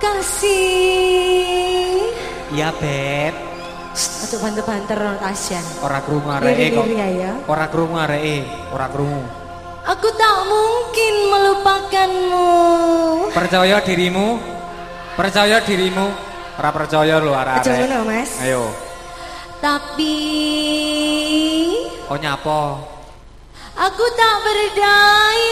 kasih. Iya, Beb. Aduh banter-banter no Tasya. Ora krungu areke kok. Liri-liri ya, ya. Ora krungu areke, ora krungu. Aku tak mungkin melupakanmu. Percaya dirimu. Percaya dirimu. Ora percaya lho Aja arek-arek. ngono, Mas. Ayo. Tapi Oh nyapa? aku tak berdaya.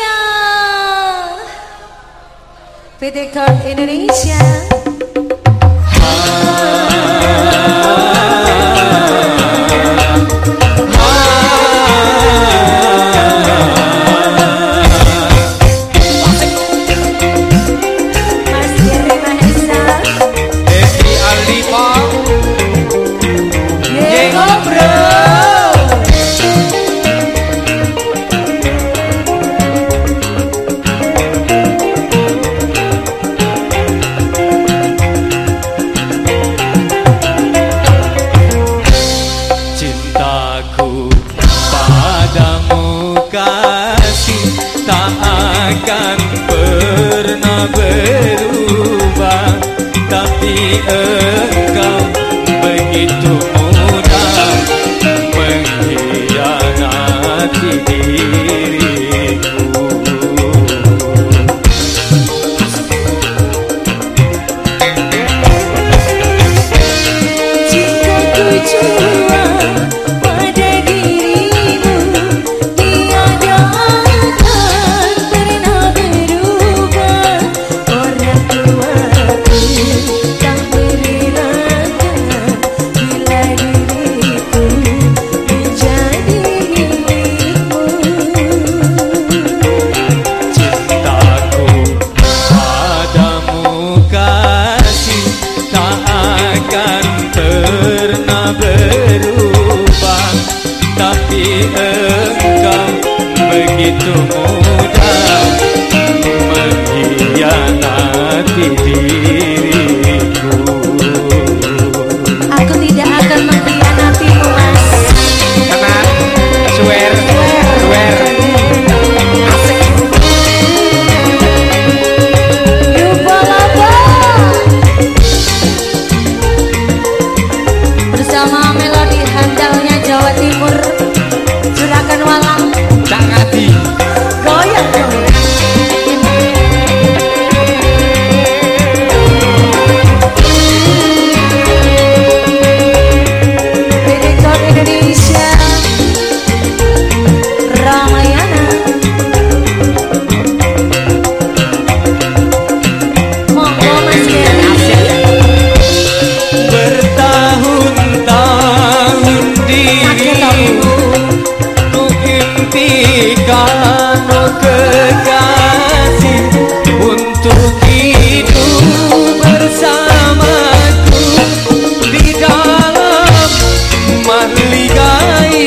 PT Corp Indonesia. Engkau begitu mudah mengkhianati begitu गाई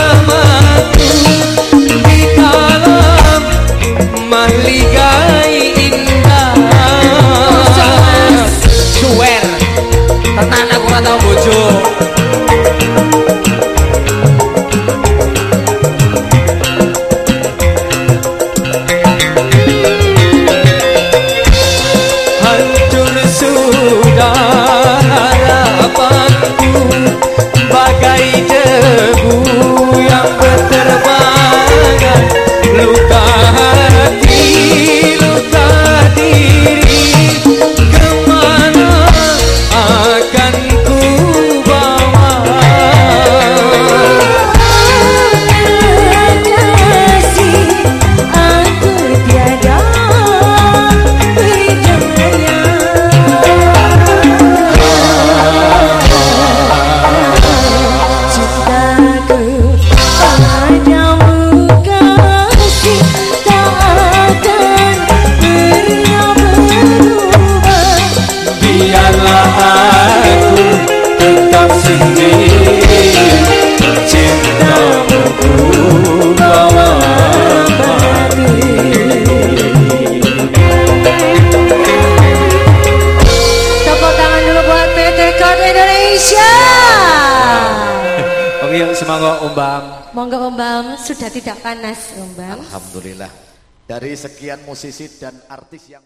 Oke yuk semangat Om Bam Monggo Om Bam, sudah tidak panas Om Bam. Alhamdulillah. Dari sekian musisi dan artis yang